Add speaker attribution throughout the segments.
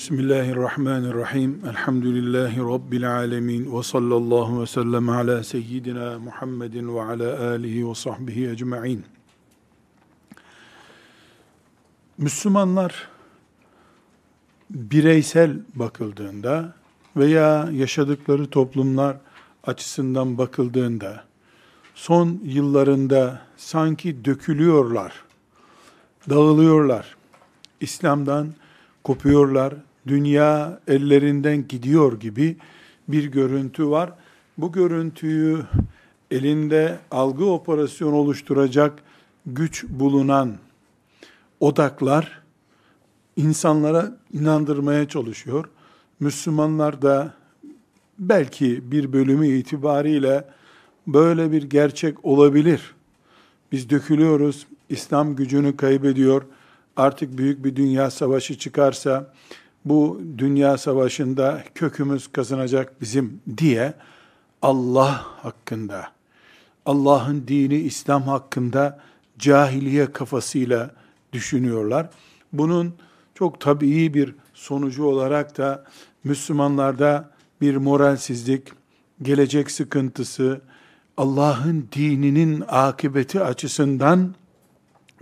Speaker 1: Bismillahirrahmanirrahim. Elhamdülillahi Rabbil alemin. Ve sallallahu ve sellem ala seyyidina Muhammedin ve ala alihi ve sahbihi ecma'in. Müslümanlar bireysel bakıldığında veya yaşadıkları toplumlar açısından bakıldığında son yıllarında sanki dökülüyorlar, dağılıyorlar. İslam'dan kopuyorlar, dünya ellerinden gidiyor gibi bir görüntü var. Bu görüntüyü elinde algı operasyonu oluşturacak güç bulunan odaklar insanlara inandırmaya çalışıyor. Müslümanlar da belki bir bölümü itibariyle böyle bir gerçek olabilir. Biz dökülüyoruz, İslam gücünü kaybediyor. Artık büyük bir dünya savaşı çıkarsa bu dünya savaşında kökümüz kazanacak bizim diye Allah hakkında, Allah'ın dini İslam hakkında cahiliye kafasıyla düşünüyorlar. Bunun çok tabii bir sonucu olarak da Müslümanlarda bir moralsizlik, gelecek sıkıntısı, Allah'ın dininin akıbeti açısından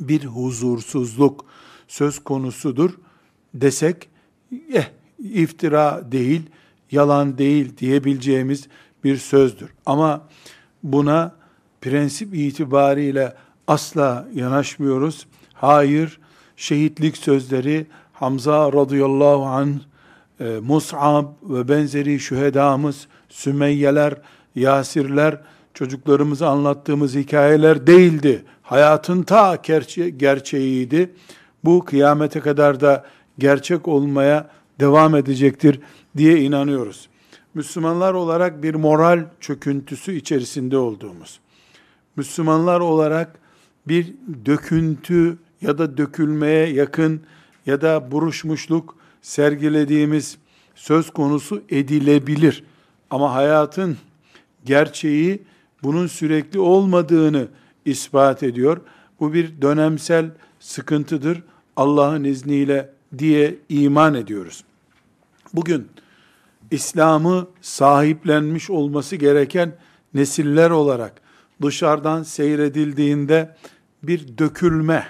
Speaker 1: bir huzursuzluk söz konusudur desek, eh, iftira değil, yalan değil diyebileceğimiz bir sözdür. Ama buna prensip itibariyle asla yanaşmıyoruz. Hayır, şehitlik sözleri Hamza radıyallahu anh, e, Mus'ab ve benzeri şühedamız, Sümeyyeler, Yasirler, çocuklarımıza anlattığımız hikayeler değildi. Hayatın ta gerçe- gerçeğiydi. Bu kıyamete kadar da gerçek olmaya devam edecektir diye inanıyoruz. Müslümanlar olarak bir moral çöküntüsü içerisinde olduğumuz, Müslümanlar olarak bir döküntü ya da dökülmeye yakın ya da buruşmuşluk sergilediğimiz söz konusu edilebilir. Ama hayatın gerçeği bunun sürekli olmadığını ispat ediyor. Bu bir dönemsel sıkıntıdır. Allah'ın izniyle diye iman ediyoruz. Bugün İslam'ı sahiplenmiş olması gereken nesiller olarak dışarıdan seyredildiğinde bir dökülme,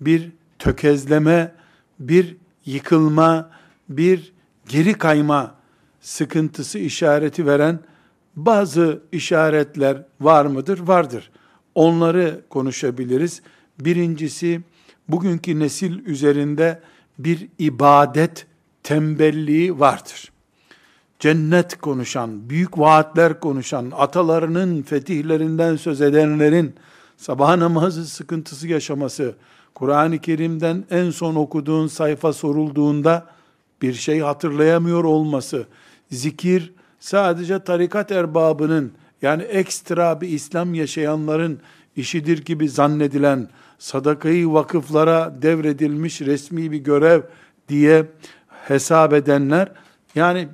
Speaker 1: bir tökezleme, bir yıkılma, bir geri kayma sıkıntısı işareti veren bazı işaretler var mıdır? Vardır. Onları konuşabiliriz. Birincisi bugünkü nesil üzerinde bir ibadet tembelliği vardır. Cennet konuşan, büyük vaatler konuşan, atalarının fetihlerinden söz edenlerin sabah namazı sıkıntısı yaşaması, Kur'an-ı Kerim'den en son okuduğun sayfa sorulduğunda bir şey hatırlayamıyor olması, zikir sadece tarikat erbabının yani ekstra bir İslam yaşayanların işidir gibi zannedilen sadakayı vakıflara devredilmiş resmi bir görev diye hesap edenler yani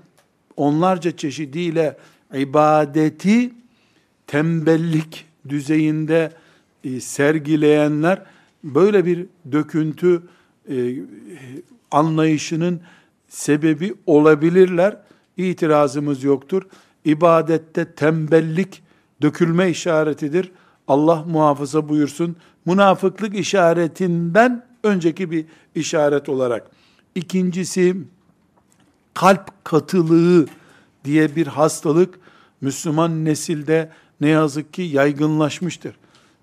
Speaker 1: onlarca çeşidiyle ibadeti tembellik düzeyinde e, sergileyenler böyle bir döküntü e, anlayışının sebebi olabilirler. İtirazımız yoktur. İbadette tembellik dökülme işaretidir. Allah muhafaza buyursun. Münafıklık işaretinden önceki bir işaret olarak. İkincisi kalp katılığı diye bir hastalık Müslüman nesilde ne yazık ki yaygınlaşmıştır.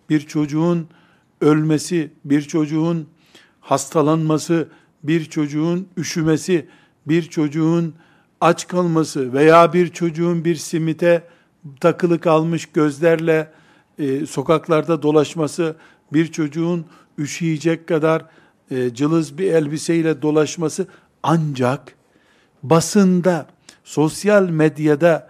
Speaker 1: Bir çocuğun ölmesi, bir çocuğun hastalanması, bir çocuğun üşümesi, bir çocuğun aç kalması veya bir çocuğun bir simite takılı kalmış gözlerle e, sokaklarda dolaşması, bir çocuğun üşüyecek kadar e, cılız bir elbiseyle dolaşması ancak basında, sosyal medyada,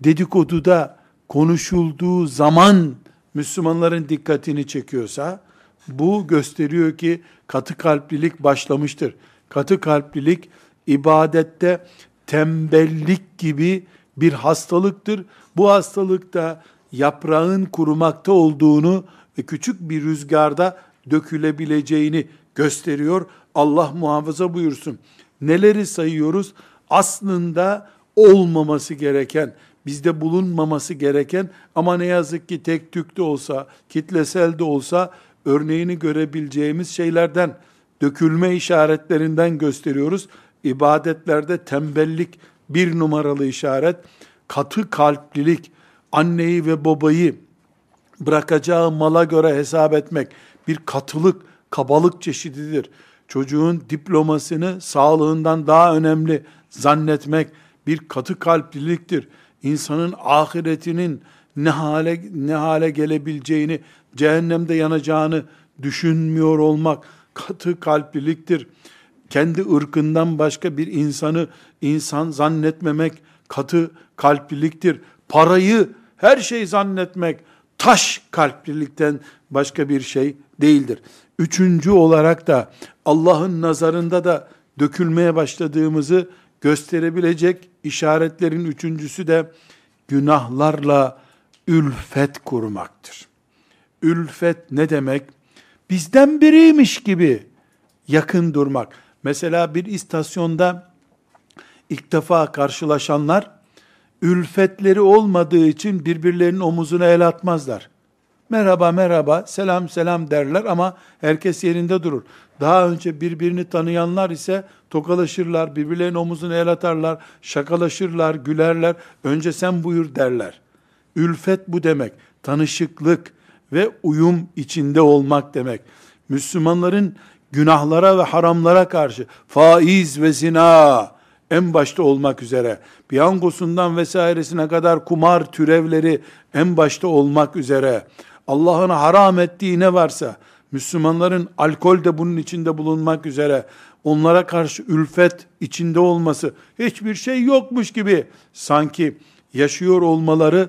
Speaker 1: dedikoduda konuşulduğu zaman Müslümanların dikkatini çekiyorsa, bu gösteriyor ki katı kalplilik başlamıştır. Katı kalplilik ibadette tembellik gibi bir hastalıktır. Bu hastalıkta yaprağın kurumakta olduğunu küçük bir rüzgarda dökülebileceğini gösteriyor. Allah muhafaza buyursun. neleri sayıyoruz? Aslında olmaması gereken, bizde bulunmaması gereken ama ne yazık ki tek tük de olsa, kitlesel de olsa örneğini görebileceğimiz şeylerden, dökülme işaretlerinden gösteriyoruz. İbadetlerde tembellik bir numaralı işaret, katı kalplilik, anneyi ve babayı bırakacağı mala göre hesap etmek bir katılık, kabalık çeşididir. Çocuğun diplomasını sağlığından daha önemli zannetmek bir katı kalpliliktir. İnsanın ahiretinin ne hale ne hale gelebileceğini, cehennemde yanacağını düşünmüyor olmak katı kalpliliktir. Kendi ırkından başka bir insanı insan zannetmemek katı kalpliliktir. Parayı her şey zannetmek taş kalplilikten başka bir şey değildir. Üçüncü olarak da Allah'ın nazarında da dökülmeye başladığımızı gösterebilecek işaretlerin üçüncüsü de günahlarla ülfet kurmaktır. Ülfet ne demek? Bizden biriymiş gibi yakın durmak. Mesela bir istasyonda ilk defa karşılaşanlar ülfetleri olmadığı için birbirlerinin omuzuna el atmazlar. Merhaba merhaba, selam selam derler ama herkes yerinde durur. Daha önce birbirini tanıyanlar ise tokalaşırlar, birbirlerinin omuzuna el atarlar, şakalaşırlar, gülerler. Önce sen buyur derler. Ülfet bu demek. Tanışıklık ve uyum içinde olmak demek. Müslümanların günahlara ve haramlara karşı faiz ve zina, en başta olmak üzere, piyangosundan vesairesine kadar kumar türevleri en başta olmak üzere, Allah'ın haram ettiği ne varsa, Müslümanların alkol de bunun içinde bulunmak üzere, onlara karşı ülfet içinde olması, hiçbir şey yokmuş gibi sanki yaşıyor olmaları,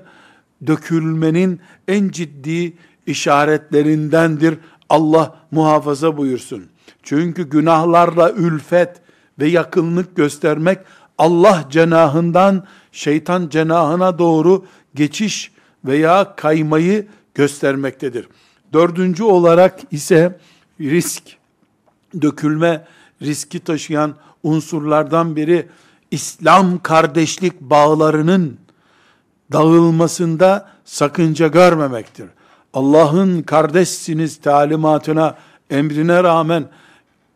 Speaker 1: dökülmenin en ciddi işaretlerindendir. Allah muhafaza buyursun. Çünkü günahlarla ülfet, ve yakınlık göstermek Allah cenahından şeytan cenahına doğru geçiş veya kaymayı göstermektedir. Dördüncü olarak ise risk, dökülme riski taşıyan unsurlardan biri İslam kardeşlik bağlarının dağılmasında sakınca görmemektir. Allah'ın kardeşsiniz talimatına, emrine rağmen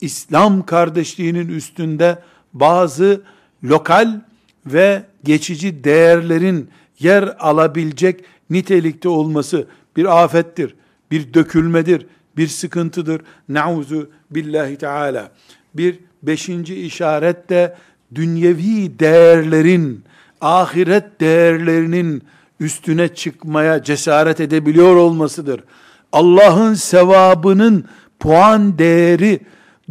Speaker 1: İslam kardeşliğinin üstünde bazı lokal ve geçici değerlerin yer alabilecek nitelikte olması bir afettir, bir dökülmedir, bir sıkıntıdır. Nauzu billahi teala. Bir beşinci işaret de dünyevi değerlerin, ahiret değerlerinin üstüne çıkmaya cesaret edebiliyor olmasıdır. Allah'ın sevabının puan değeri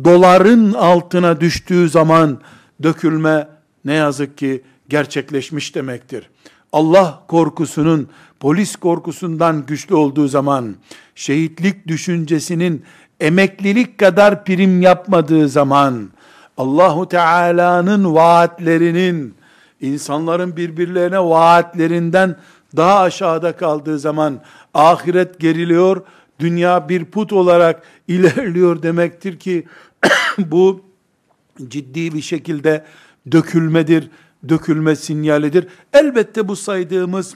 Speaker 1: doların altına düştüğü zaman dökülme ne yazık ki gerçekleşmiş demektir. Allah korkusunun polis korkusundan güçlü olduğu zaman, şehitlik düşüncesinin emeklilik kadar prim yapmadığı zaman, Allahu Teala'nın vaatlerinin insanların birbirlerine vaatlerinden daha aşağıda kaldığı zaman ahiret geriliyor, dünya bir put olarak ilerliyor demektir ki bu ciddi bir şekilde dökülmedir, dökülme sinyalidir. Elbette bu saydığımız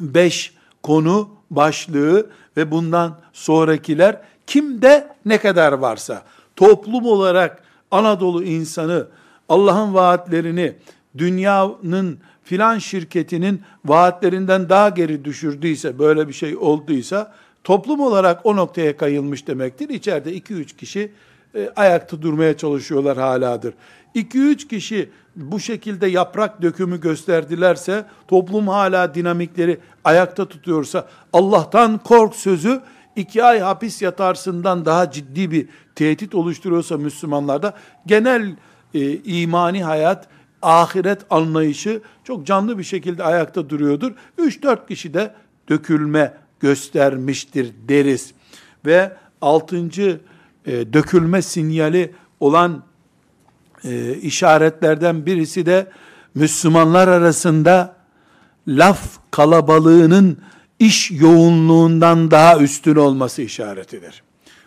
Speaker 1: beş konu başlığı ve bundan sonrakiler kimde ne kadar varsa toplum olarak Anadolu insanı Allah'ın vaatlerini dünyanın filan şirketinin vaatlerinden daha geri düşürdüyse, böyle bir şey olduysa toplum olarak o noktaya kayılmış demektir. İçeride 2-3 kişi e, ayakta durmaya çalışıyorlar haladır. 2-3 kişi bu şekilde yaprak dökümü gösterdilerse, toplum hala dinamikleri ayakta tutuyorsa, Allah'tan kork sözü iki ay hapis yatarsından daha ciddi bir tehdit oluşturuyorsa Müslümanlarda, genel e, imani hayat, ahiret anlayışı çok canlı bir şekilde ayakta duruyordur. 3-4 kişi de dökülme göstermiştir deriz. Ve altıncı e, dökülme sinyali olan e, işaretlerden birisi de Müslümanlar arasında laf kalabalığının iş yoğunluğundan daha üstün olması işaretidir.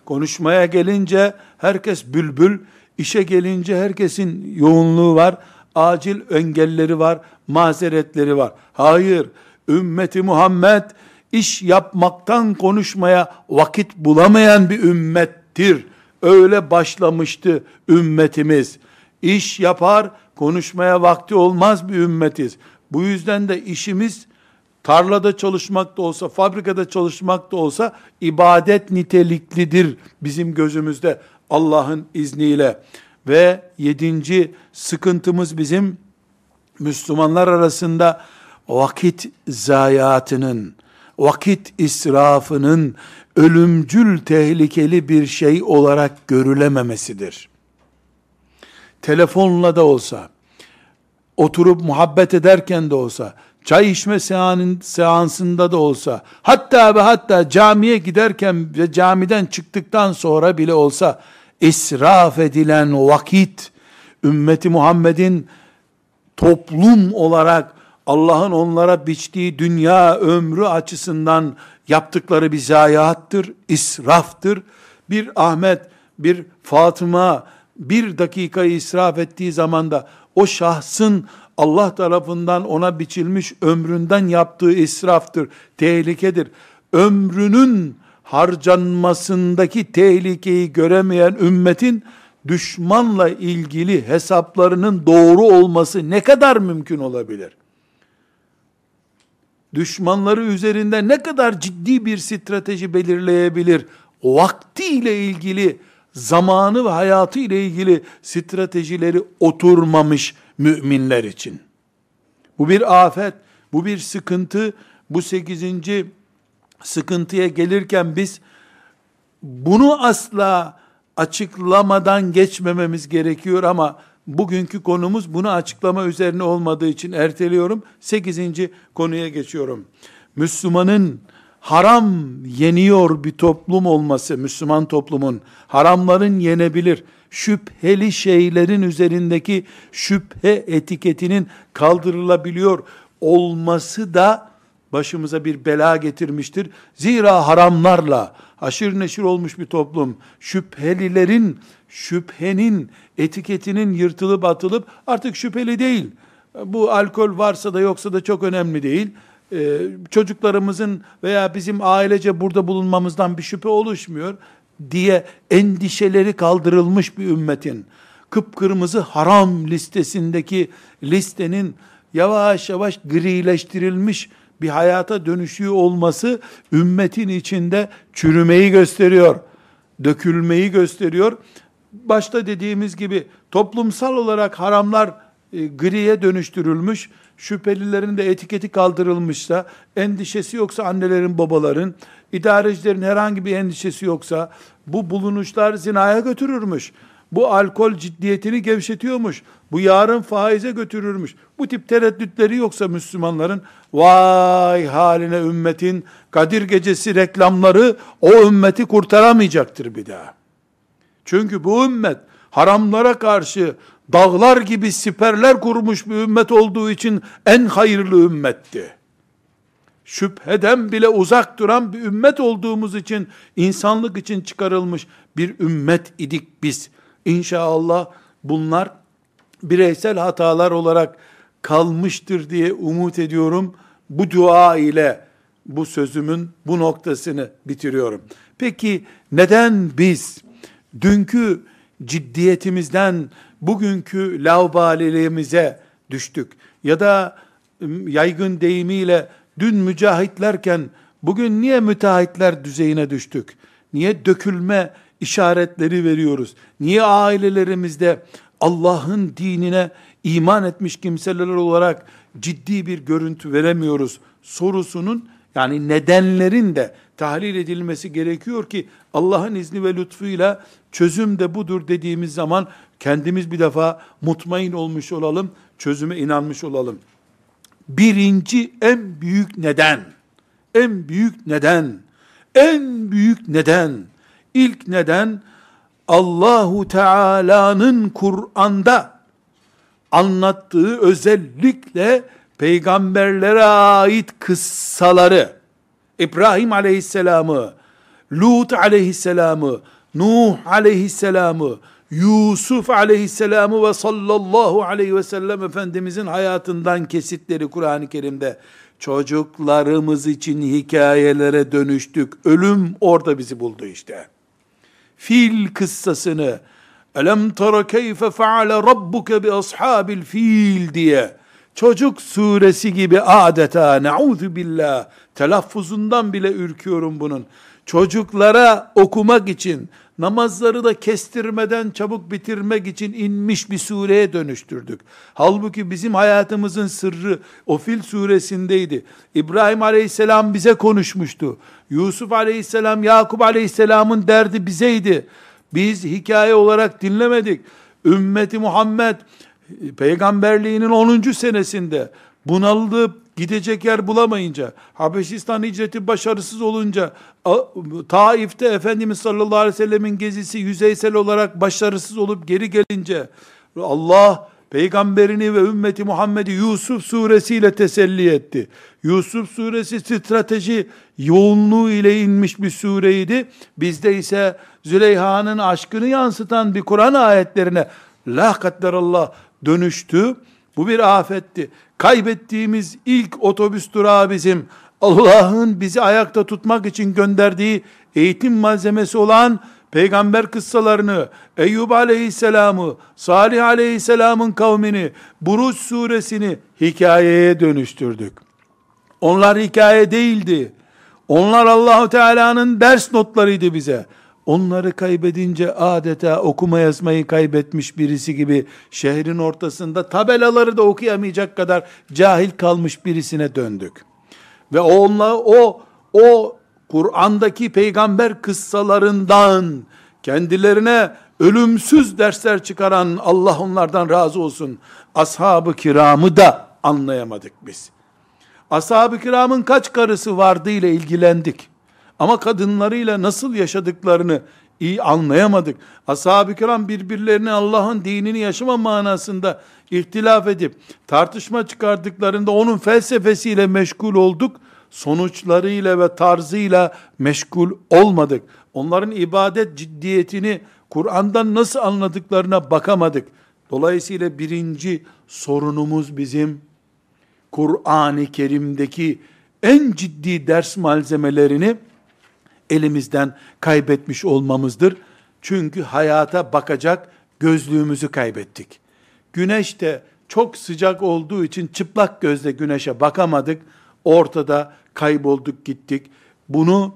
Speaker 1: Konuşmaya gelince herkes bülbül, İşe gelince herkesin yoğunluğu var, acil engelleri var, mazeretleri var. Hayır, ümmeti Muhammed iş yapmaktan konuşmaya vakit bulamayan bir ümmettir. Öyle başlamıştı ümmetimiz. İş yapar, konuşmaya vakti olmaz bir ümmetiz. Bu yüzden de işimiz tarlada çalışmak da olsa, fabrikada çalışmak da olsa ibadet niteliklidir bizim gözümüzde Allah'ın izniyle. Ve yedinci sıkıntımız bizim Müslümanlar arasında vakit zayiatının, vakit israfının ölümcül tehlikeli bir şey olarak görülememesidir. Telefonla da olsa, oturup muhabbet ederken de olsa, çay içme seansında da olsa, hatta ve hatta camiye giderken ve camiden çıktıktan sonra bile olsa, israf edilen vakit, ümmeti Muhammed'in toplum olarak Allah'ın onlara biçtiği dünya ömrü açısından yaptıkları bir zayiattır, israftır. Bir Ahmet, bir Fatıma bir dakikayı israf ettiği zaman da o şahsın Allah tarafından ona biçilmiş ömründen yaptığı israftır, tehlikedir. Ömrünün harcanmasındaki tehlikeyi göremeyen ümmetin düşmanla ilgili hesaplarının doğru olması ne kadar mümkün olabilir? Düşmanları üzerinde ne kadar ciddi bir strateji belirleyebilir? Vakti ile ilgili, zamanı ve hayatı ile ilgili stratejileri oturmamış müminler için. Bu bir afet, bu bir sıkıntı, bu sekizinci sıkıntıya gelirken biz bunu asla açıklamadan geçmememiz gerekiyor ama bugünkü konumuz bunu açıklama üzerine olmadığı için erteliyorum. Sekizinci konuya geçiyorum. Müslümanın haram yeniyor bir toplum olması, Müslüman toplumun haramların yenebilir, şüpheli şeylerin üzerindeki şüphe etiketinin kaldırılabiliyor olması da başımıza bir bela getirmiştir. Zira haramlarla aşırı neşir olmuş bir toplum, şüphelilerin, şüphenin etiketinin yırtılıp atılıp artık şüpheli değil. Bu alkol varsa da yoksa da çok önemli değil. Ee, çocuklarımızın veya bizim ailece burada bulunmamızdan bir şüphe oluşmuyor diye endişeleri kaldırılmış bir ümmetin kıpkırmızı haram listesindeki listenin yavaş yavaş grileştirilmiş bir hayata dönüşüyor olması ümmetin içinde çürümeyi gösteriyor. Dökülmeyi gösteriyor. Başta dediğimiz gibi toplumsal olarak haramlar e, griye dönüştürülmüş, şüphelilerin de etiketi kaldırılmışsa, endişesi yoksa annelerin, babaların, idarecilerin herhangi bir endişesi yoksa, bu bulunuşlar zinaya götürürmüş. Bu alkol ciddiyetini gevşetiyormuş. Bu yarın faize götürürmüş. Bu tip tereddütleri yoksa Müslümanların vay haline ümmetin Kadir gecesi reklamları o ümmeti kurtaramayacaktır bir daha. Çünkü bu ümmet haramlara karşı dağlar gibi siperler kurmuş bir ümmet olduğu için en hayırlı ümmetti. Şüpheden bile uzak duran bir ümmet olduğumuz için insanlık için çıkarılmış bir ümmet idik biz. İnşallah bunlar bireysel hatalar olarak kalmıştır diye umut ediyorum. Bu dua ile bu sözümün bu noktasını bitiriyorum. Peki neden biz dünkü ciddiyetimizden bugünkü laubaliliğimize düştük? Ya da yaygın deyimiyle dün mücahitlerken bugün niye müteahhitler düzeyine düştük? Niye dökülme işaretleri veriyoruz? Niye ailelerimizde Allah'ın dinine iman etmiş kimseler olarak ciddi bir görüntü veremiyoruz sorusunun yani nedenlerin de tahlil edilmesi gerekiyor ki Allah'ın izni ve lütfuyla çözüm de budur dediğimiz zaman kendimiz bir defa mutmain olmuş olalım, çözüme inanmış olalım. Birinci en büyük neden, en büyük neden, en büyük neden, ilk neden Allahu Teala'nın Kur'an'da anlattığı özellikle peygamberlere ait kıssaları İbrahim Aleyhisselam'ı, Lut Aleyhisselam'ı, Nuh Aleyhisselam'ı, Yusuf aleyhisselamı ve sallallahu aleyhi ve sellem Efendimizin hayatından kesitleri Kur'an-ı Kerim'de çocuklarımız için hikayelere dönüştük. Ölüm orada bizi buldu işte. Fil kıssasını. Elem tara keyfe faale rabbuke bi ashabil fil diye. Çocuk suresi gibi adeta ne'udhu billah. Telaffuzundan bile ürküyorum bunun. Çocuklara okumak için namazları da kestirmeden çabuk bitirmek için inmiş bir sureye dönüştürdük. Halbuki bizim hayatımızın sırrı o Fil suresindeydi. İbrahim aleyhisselam bize konuşmuştu. Yusuf aleyhisselam, Yakup aleyhisselamın derdi bizeydi. Biz hikaye olarak dinlemedik. Ümmeti Muhammed peygamberliğinin 10. senesinde bunaldıp gidecek yer bulamayınca, Habeşistan hicreti başarısız olunca, Taif'te Efendimiz sallallahu aleyhi ve sellemin gezisi yüzeysel olarak başarısız olup geri gelince, Allah peygamberini ve ümmeti Muhammed'i Yusuf suresiyle teselli etti. Yusuf suresi strateji yoğunluğu ile inmiş bir sureydi. Bizde ise Züleyha'nın aşkını yansıtan bir Kur'an ayetlerine la Allah dönüştü. Bu bir afetti. Kaybettiğimiz ilk otobüs durağı bizim Allah'ın bizi ayakta tutmak için gönderdiği eğitim malzemesi olan peygamber kıssalarını, Eyyub aleyhisselamı, Salih aleyhisselamın kavmini, Buruç suresini hikayeye dönüştürdük. Onlar hikaye değildi. Onlar Allahu Teala'nın ders notlarıydı bize. Onları kaybedince adeta okuma yazmayı kaybetmiş birisi gibi şehrin ortasında tabelaları da okuyamayacak kadar cahil kalmış birisine döndük. Ve onunla o o Kur'an'daki peygamber kıssalarından kendilerine ölümsüz dersler çıkaran Allah onlardan razı olsun. Ashab-ı kiramı da anlayamadık biz. Ashab-ı kiramın kaç karısı vardı ile ilgilendik. Ama kadınlarıyla nasıl yaşadıklarını iyi anlayamadık. Ashab-ı kiram birbirlerini Allah'ın dinini yaşama manasında ihtilaf edip tartışma çıkardıklarında onun felsefesiyle meşgul olduk. Sonuçlarıyla ve tarzıyla meşgul olmadık. Onların ibadet ciddiyetini Kur'an'dan nasıl anladıklarına bakamadık. Dolayısıyla birinci sorunumuz bizim Kur'an-ı Kerim'deki en ciddi ders malzemelerini elimizden kaybetmiş olmamızdır. Çünkü hayata bakacak gözlüğümüzü kaybettik. Güneş de çok sıcak olduğu için çıplak gözle güneşe bakamadık. Ortada kaybolduk gittik. Bunu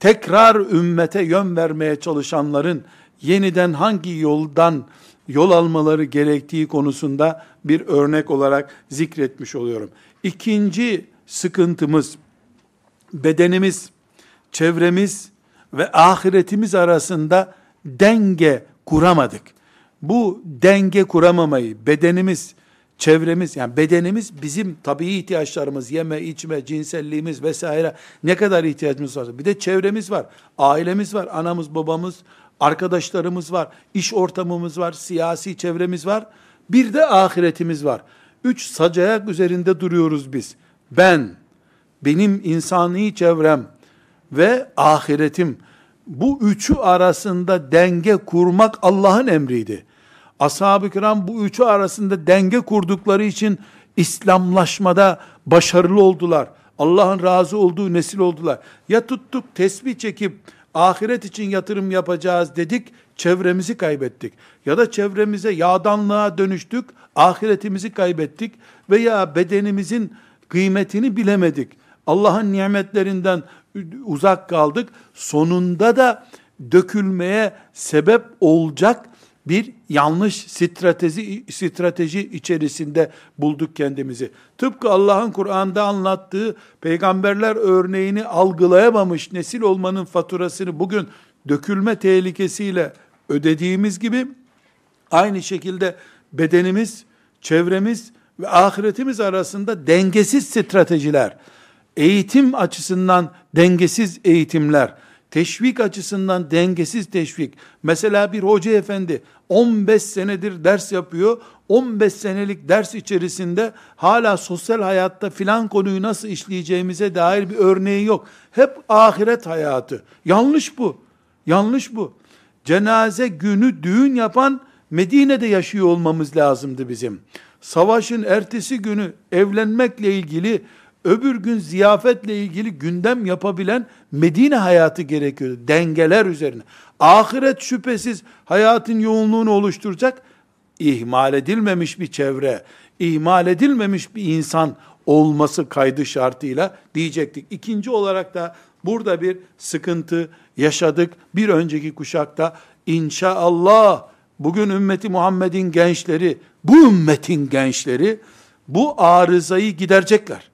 Speaker 1: tekrar ümmete yön vermeye çalışanların yeniden hangi yoldan yol almaları gerektiği konusunda bir örnek olarak zikretmiş oluyorum. İkinci sıkıntımız bedenimiz çevremiz ve ahiretimiz arasında denge kuramadık. Bu denge kuramamayı bedenimiz, çevremiz yani bedenimiz bizim tabii ihtiyaçlarımız, yeme, içme, cinselliğimiz vesaire ne kadar ihtiyacımız var. Bir de çevremiz var, ailemiz var, anamız, babamız, arkadaşlarımız var, iş ortamımız var, siyasi çevremiz var. Bir de ahiretimiz var. Üç sacayak üzerinde duruyoruz biz. Ben, benim insani çevrem, ve ahiretim. Bu üçü arasında denge kurmak Allah'ın emriydi. Ashab-ı kiram bu üçü arasında denge kurdukları için İslamlaşmada başarılı oldular. Allah'ın razı olduğu nesil oldular. Ya tuttuk tesbih çekip ahiret için yatırım yapacağız dedik, çevremizi kaybettik. Ya da çevremize yağdanlığa dönüştük, ahiretimizi kaybettik veya bedenimizin kıymetini bilemedik. Allah'ın nimetlerinden uzak kaldık. Sonunda da dökülmeye sebep olacak bir yanlış strateji strateji içerisinde bulduk kendimizi. Tıpkı Allah'ın Kur'an'da anlattığı peygamberler örneğini algılayamamış nesil olmanın faturasını bugün dökülme tehlikesiyle ödediğimiz gibi aynı şekilde bedenimiz, çevremiz ve ahiretimiz arasında dengesiz stratejiler, eğitim açısından dengesiz eğitimler, teşvik açısından dengesiz teşvik. Mesela bir hoca efendi 15 senedir ders yapıyor. 15 senelik ders içerisinde hala sosyal hayatta filan konuyu nasıl işleyeceğimize dair bir örneği yok. Hep ahiret hayatı. Yanlış bu. Yanlış bu. cenaze günü düğün yapan Medine'de yaşıyor olmamız lazımdı bizim. Savaşın ertesi günü evlenmekle ilgili, öbür gün ziyafetle ilgili gündem yapabilen Medine hayatı gerekiyordu. Dengeler üzerine. Ahiret şüphesiz hayatın yoğunluğunu oluşturacak. ihmal edilmemiş bir çevre, ihmal edilmemiş bir insan olması kaydı şartıyla diyecektik. İkinci olarak da burada bir sıkıntı yaşadık. Bir önceki kuşakta inşallah bugün ümmeti Muhammed'in gençleri, bu ümmetin gençleri bu arızayı giderecekler.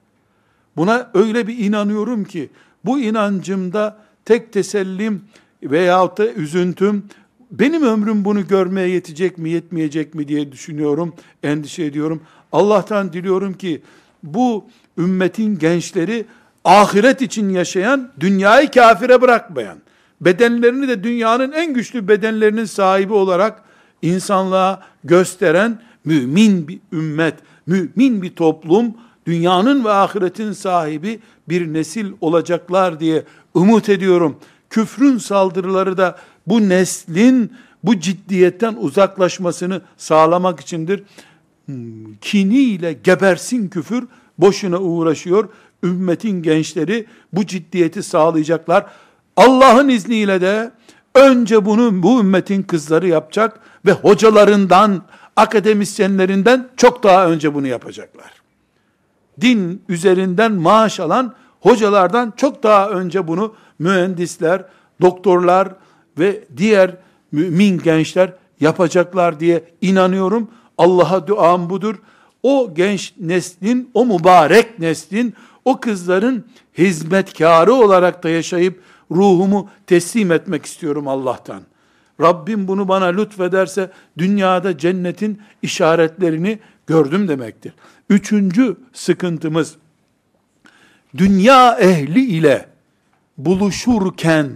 Speaker 1: Buna öyle bir inanıyorum ki bu inancımda tek tesellim veyahut da üzüntüm benim ömrüm bunu görmeye yetecek mi yetmeyecek mi diye düşünüyorum, endişe ediyorum. Allah'tan diliyorum ki bu ümmetin gençleri ahiret için yaşayan, dünyayı kafire bırakmayan, bedenlerini de dünyanın en güçlü bedenlerinin sahibi olarak insanlığa gösteren mümin bir ümmet, mümin bir toplum, dünyanın ve ahiretin sahibi bir nesil olacaklar diye umut ediyorum. Küfrün saldırıları da bu neslin bu ciddiyetten uzaklaşmasını sağlamak içindir. Hmm, kiniyle gebersin küfür, boşuna uğraşıyor. Ümmetin gençleri bu ciddiyeti sağlayacaklar. Allah'ın izniyle de önce bunu bu ümmetin kızları yapacak ve hocalarından, akademisyenlerinden çok daha önce bunu yapacaklar. Din üzerinden maaş alan hocalardan çok daha önce bunu mühendisler, doktorlar ve diğer mümin gençler yapacaklar diye inanıyorum. Allah'a duam budur. O genç neslin, o mübarek neslin, o kızların hizmetkarı olarak da yaşayıp ruhumu teslim etmek istiyorum Allah'tan. Rabbim bunu bana lütfederse dünyada cennetin işaretlerini gördüm demektir. Üçüncü sıkıntımız, dünya ehli ile buluşurken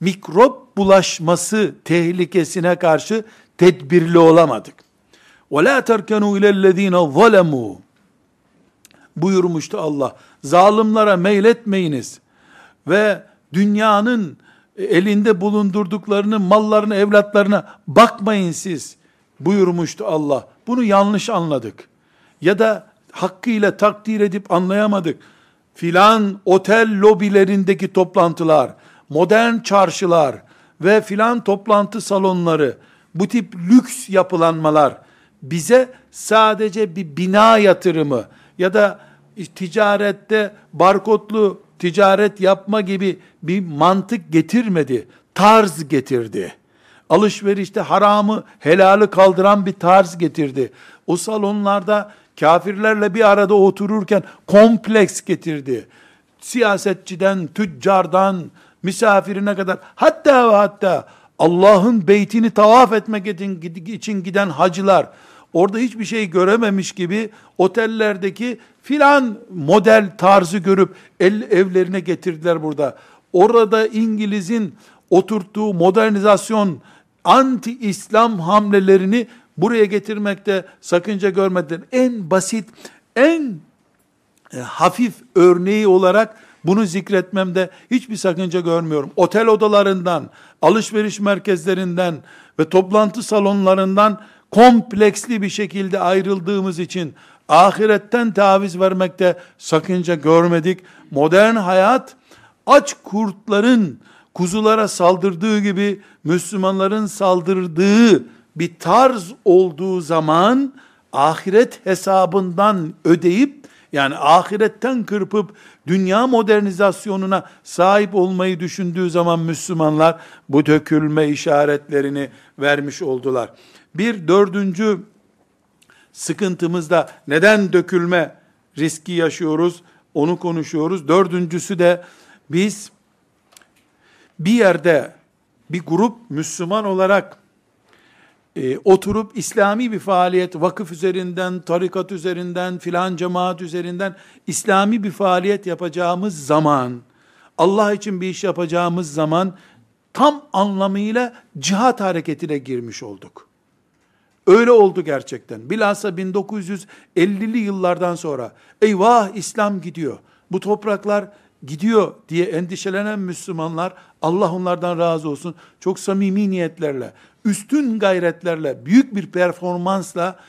Speaker 1: mikrop bulaşması tehlikesine karşı tedbirli olamadık. وَلَا تَرْكَنُوا اِلَى الَّذ۪ينَ ظَلَمُوا buyurmuştu Allah. Zalimlere meyletmeyiniz ve dünyanın elinde bulundurduklarını, mallarını, evlatlarına bakmayın siz buyurmuştu Allah. Bunu yanlış anladık. Ya da hakkıyla takdir edip anlayamadık. Filan otel lobilerindeki toplantılar, modern çarşılar ve filan toplantı salonları, bu tip lüks yapılanmalar bize sadece bir bina yatırımı ya da ticarette barkodlu ticaret yapma gibi bir mantık getirmedi. Tarz getirdi. Alışverişte haramı, helali kaldıran bir tarz getirdi. O salonlarda kafirlerle bir arada otururken kompleks getirdi. Siyasetçiden, tüccardan, misafirine kadar hatta ve hatta Allah'ın beytini tavaf etmek için giden hacılar orada hiçbir şey görememiş gibi otellerdeki filan model tarzı görüp el, evlerine getirdiler burada. Orada İngiliz'in oturttuğu modernizasyon anti İslam hamlelerini buraya getirmekte sakınca görmediler. En basit, en e, hafif örneği olarak bunu zikretmemde hiçbir sakınca görmüyorum. Otel odalarından, alışveriş merkezlerinden ve toplantı salonlarından kompleksli bir şekilde ayrıldığımız için ahiretten taviz vermekte sakınca görmedik. Modern hayat aç kurtların kuzulara saldırdığı gibi Müslümanların saldırdığı bir tarz olduğu zaman ahiret hesabından ödeyip yani ahiretten kırpıp dünya modernizasyonuna sahip olmayı düşündüğü zaman Müslümanlar bu dökülme işaretlerini vermiş oldular. Bir dördüncü sıkıntımızda neden dökülme riski yaşıyoruz? Onu konuşuyoruz. Dördüncüsü de biz bir yerde bir grup Müslüman olarak e, oturup İslami bir faaliyet, vakıf üzerinden, tarikat üzerinden, filan cemaat üzerinden İslami bir faaliyet yapacağımız zaman, Allah için bir iş yapacağımız zaman tam anlamıyla cihat hareketine girmiş olduk. Öyle oldu gerçekten. Bilhassa 1950'li yıllardan sonra eyvah İslam gidiyor. Bu topraklar gidiyor diye endişelenen Müslümanlar Allah onlardan razı olsun. Çok samimi niyetlerle, üstün gayretlerle, büyük bir performansla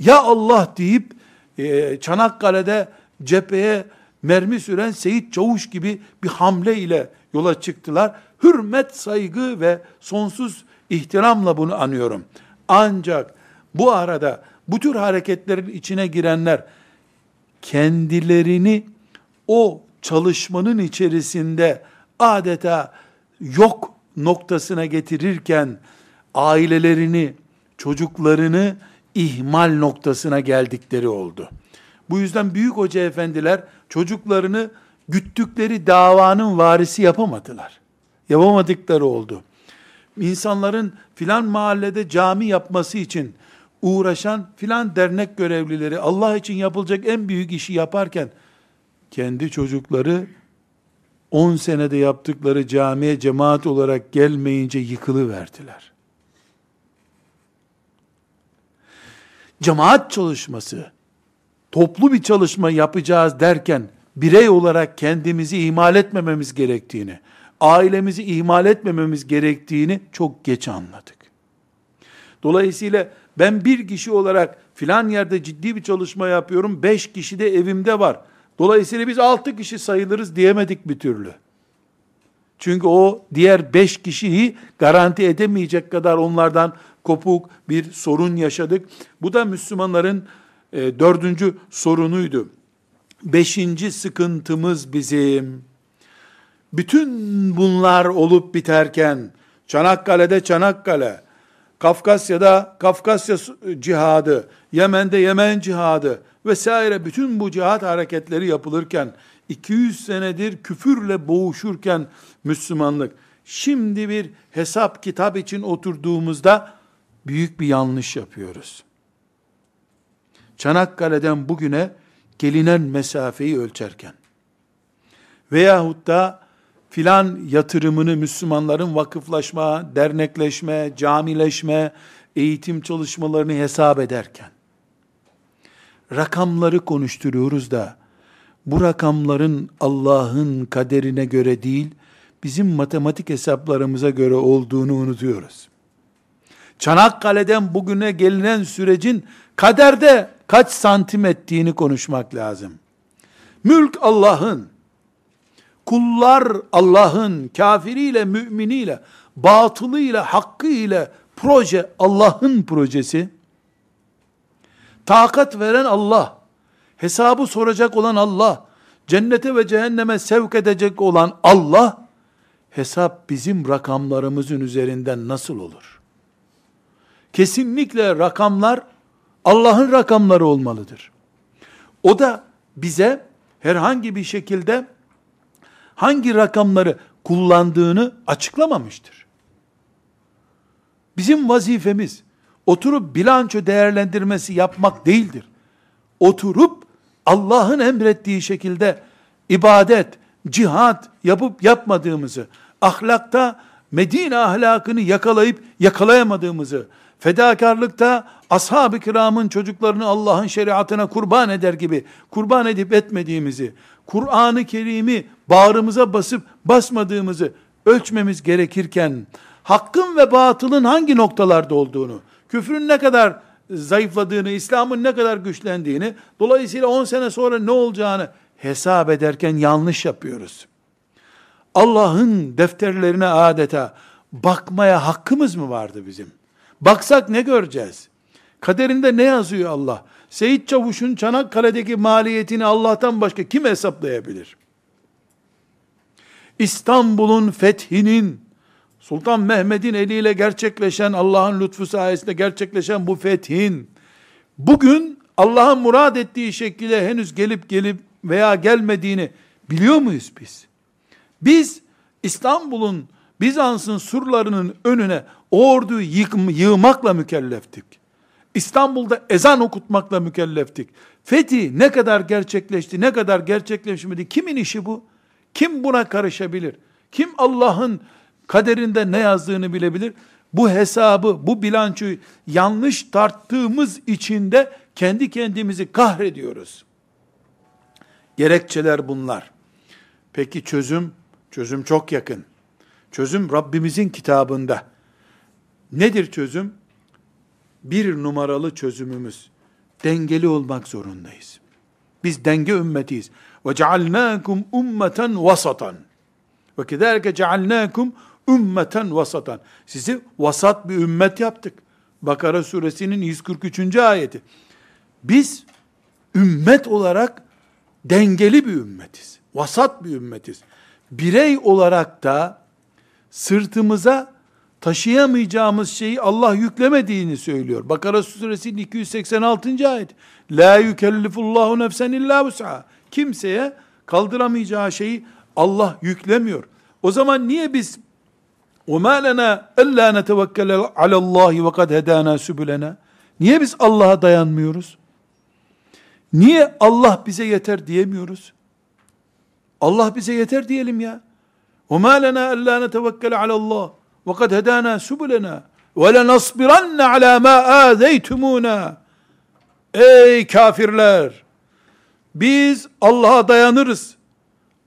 Speaker 1: ya Allah deyip e, Çanakkale'de cepheye mermi süren Seyit Çavuş gibi bir hamle ile yola çıktılar. Hürmet, saygı ve sonsuz ihtiramla bunu anıyorum. Ancak bu arada bu tür hareketlerin içine girenler kendilerini o çalışmanın içerisinde adeta yok noktasına getirirken ailelerini, çocuklarını ihmal noktasına geldikleri oldu. Bu yüzden büyük hoca efendiler çocuklarını güttükleri davanın varisi yapamadılar. Yapamadıkları oldu. İnsanların filan mahallede cami yapması için uğraşan filan dernek görevlileri Allah için yapılacak en büyük işi yaparken kendi çocukları 10 senede yaptıkları camiye cemaat olarak gelmeyince yıkılı verdiler. Cemaat çalışması, toplu bir çalışma yapacağız derken birey olarak kendimizi ihmal etmememiz gerektiğini, ailemizi ihmal etmememiz gerektiğini çok geç anladık. Dolayısıyla ben bir kişi olarak filan yerde ciddi bir çalışma yapıyorum, beş kişi de evimde var. Dolayısıyla biz altı kişi sayılırız diyemedik bir türlü. Çünkü o diğer beş kişiyi garanti edemeyecek kadar onlardan kopuk bir sorun yaşadık. Bu da Müslümanların e, dördüncü sorunuydu. Beşinci sıkıntımız bizim. Bütün bunlar olup biterken, Çanakkale'de Çanakkale, Kafkasya'da Kafkasya cihadı, Yemen'de Yemen cihadı vesaire bütün bu cihat hareketleri yapılırken 200 senedir küfürle boğuşurken Müslümanlık şimdi bir hesap kitap için oturduğumuzda büyük bir yanlış yapıyoruz. Çanakkale'den bugüne gelinen mesafeyi ölçerken veyahut da filan yatırımını Müslümanların vakıflaşma, dernekleşme, camileşme, eğitim çalışmalarını hesap ederken, rakamları konuşturuyoruz da, bu rakamların Allah'ın kaderine göre değil, bizim matematik hesaplarımıza göre olduğunu unutuyoruz. Çanakkale'den bugüne gelinen sürecin kaderde kaç santim ettiğini konuşmak lazım. Mülk Allah'ın, kullar Allah'ın, kafiriyle, müminiyle, batılıyla, hakkıyla, proje Allah'ın projesi. Takat veren Allah, hesabı soracak olan Allah, cennete ve cehenneme sevk edecek olan Allah, hesap bizim rakamlarımızın üzerinden nasıl olur? Kesinlikle rakamlar Allah'ın rakamları olmalıdır. O da bize herhangi bir şekilde hangi rakamları kullandığını açıklamamıştır. Bizim vazifemiz oturup bilanço değerlendirmesi yapmak değildir. Oturup Allah'ın emrettiği şekilde ibadet, cihat yapıp yapmadığımızı, ahlakta Medine ahlakını yakalayıp yakalayamadığımızı, fedakarlıkta ashab-ı kiramın çocuklarını Allah'ın şeriatına kurban eder gibi kurban edip etmediğimizi, Kur'an-ı Kerim'i bağrımıza basıp basmadığımızı ölçmemiz gerekirken, hakkın ve batılın hangi noktalarda olduğunu, küfrün ne kadar zayıfladığını, İslam'ın ne kadar güçlendiğini, dolayısıyla 10 sene sonra ne olacağını hesap ederken yanlış yapıyoruz. Allah'ın defterlerine adeta bakmaya hakkımız mı vardı bizim? Baksak ne göreceğiz? Kaderinde ne yazıyor Allah? Seyit Çavuş'un Çanakkale'deki maliyetini Allah'tan başka kim hesaplayabilir? İstanbul'un fethinin, Sultan Mehmet'in eliyle gerçekleşen, Allah'ın lütfu sayesinde gerçekleşen bu fethin, bugün Allah'ın murad ettiği şekilde henüz gelip gelip veya gelmediğini biliyor muyuz biz? Biz İstanbul'un, Bizans'ın surlarının önüne orduyu yığmakla mükelleftik. İstanbul'da ezan okutmakla mükelleftik. Fethi ne kadar gerçekleşti, ne kadar gerçekleşmedi, kimin işi bu? Kim buna karışabilir? Kim Allah'ın kaderinde ne yazdığını bilebilir? Bu hesabı, bu bilançoyu yanlış tarttığımız için de kendi kendimizi kahrediyoruz. Gerekçeler bunlar. Peki çözüm? Çözüm çok yakın. Çözüm Rabbimizin kitabında. Nedir çözüm? Bir numaralı çözümümüz. Dengeli olmak zorundayız. Biz denge ümmetiyiz. Ve cealnâkum ummeten vasatan. Ve kedâlike cealnâkum ummeten vasatan. Sizi vasat bir ümmet yaptık. Bakara suresinin 143. ayeti. Biz ümmet olarak dengeli bir ümmetiz. Vasat bir ümmetiz. Birey olarak da sırtımıza taşıyamayacağımız şeyi Allah yüklemediğini söylüyor. Bakara suresinin 286. ayet. La yükellifullahu nefsen illa vus'a. Kimseye kaldıramayacağı şeyi Allah yüklemiyor. O zaman niye biz وَمَا لَنَا أَلَّا نَتَوَكَّلَ عَلَى اللّٰهِ وَقَدْ هَدَانَا سُبُلَنَا Niye biz Allah'a dayanmıyoruz? Niye Allah bize yeter diyemiyoruz? Allah bize yeter diyelim ya. وَمَا لَنَا أَلَّا نَتَوَكَّلَ عَلَى اللّٰهِ وَقَدْ هَدَانَا سُبُلَنَا وَلَنَصْبِرَنَّ عَلَى مَا آذَيْتُمُونَا Ey kafirler! Biz Allah'a dayanırız.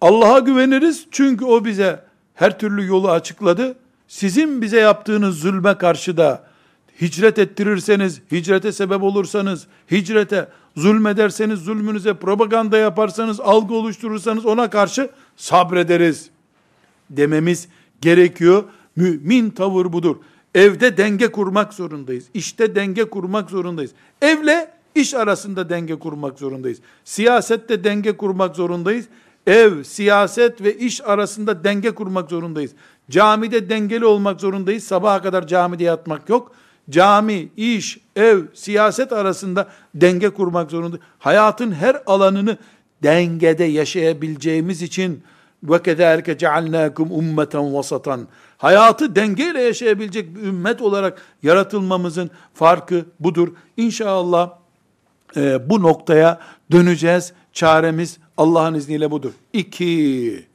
Speaker 1: Allah'a güveniriz çünkü o bize her türlü yolu açıkladı. Sizin bize yaptığınız zulme karşı da hicret ettirirseniz, hicrete sebep olursanız, hicrete zulmederseniz, zulmünüze propaganda yaparsanız, algı oluşturursanız ona karşı sabrederiz dememiz gerekiyor. Mümin tavır budur. Evde denge kurmak zorundayız. İşte denge kurmak zorundayız. Evle iş arasında denge kurmak zorundayız. Siyasette denge kurmak zorundayız. Ev, siyaset ve iş arasında denge kurmak zorundayız. Camide dengeli olmak zorundayız. Sabaha kadar camide yatmak yok. Cami, iş, ev, siyaset arasında denge kurmak zorundayız. Hayatın her alanını dengede yaşayabileceğimiz için ve kezalike cealnakum ummeten vasatan. Hayatı dengeyle yaşayabilecek bir ümmet olarak yaratılmamızın farkı budur. İnşallah e, bu noktaya döneceğiz. Çaremiz Allah'ın izniyle budur. İki,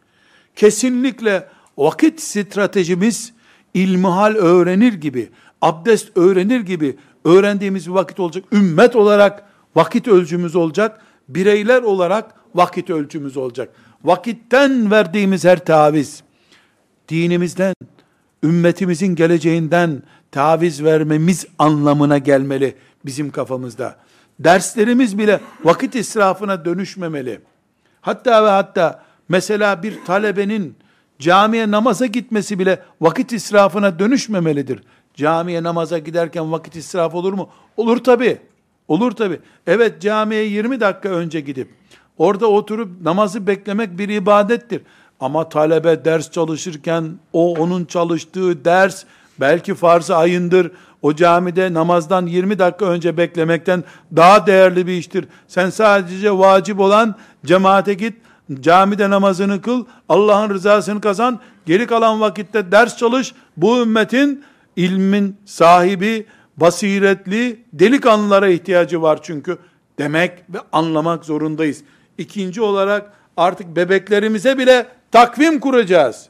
Speaker 1: kesinlikle vakit stratejimiz ilmihal öğrenir gibi, abdest öğrenir gibi öğrendiğimiz bir vakit olacak. Ümmet olarak vakit ölçümüz olacak. Bireyler olarak vakit ölçümüz olacak. Vakitten verdiğimiz her taviz, dinimizden, ümmetimizin geleceğinden taviz vermemiz anlamına gelmeli bizim kafamızda. Derslerimiz bile vakit israfına dönüşmemeli. Hatta ve hatta mesela bir talebenin camiye namaza gitmesi bile vakit israfına dönüşmemelidir. Camiye namaza giderken vakit israf olur mu? Olur tabi. Olur tabi. Evet camiye 20 dakika önce gidip orada oturup namazı beklemek bir ibadettir. Ama talebe ders çalışırken o onun çalıştığı ders belki farz-ı ayındır. O camide namazdan 20 dakika önce beklemekten daha değerli bir iştir. Sen sadece vacip olan cemaate git, camide namazını kıl, Allah'ın rızasını kazan, geri kalan vakitte ders çalış. Bu ümmetin ilmin sahibi, basiretli delikanlılara ihtiyacı var çünkü demek ve anlamak zorundayız. İkinci olarak artık bebeklerimize bile takvim kuracağız.